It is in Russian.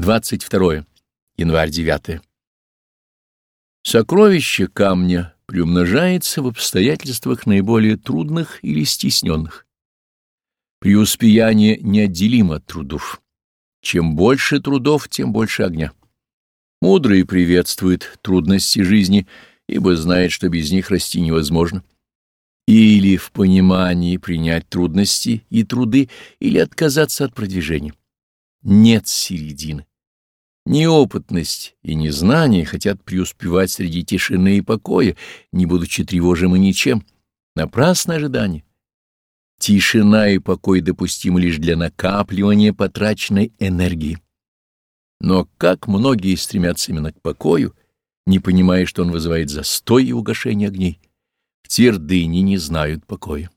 22. Январь 9. Сокровище камня приумножается в обстоятельствах наиболее трудных или стесненных. Преуспеяние неотделимо от трудов. Чем больше трудов, тем больше огня. Мудрый приветствует трудности жизни, ибо знает, что без них расти невозможно. Или в понимании принять трудности и труды, или отказаться от продвижения. Нет середины. Неопытность и незнание хотят преуспевать среди тишины и покоя, не будучи тревожимы ничем. Напрасное ожидание. Тишина и покой допустимы лишь для накапливания потраченной энергии. Но как многие стремятся именно к покою, не понимая, что он вызывает застой и угошение огней, в твердыне не знают покоя.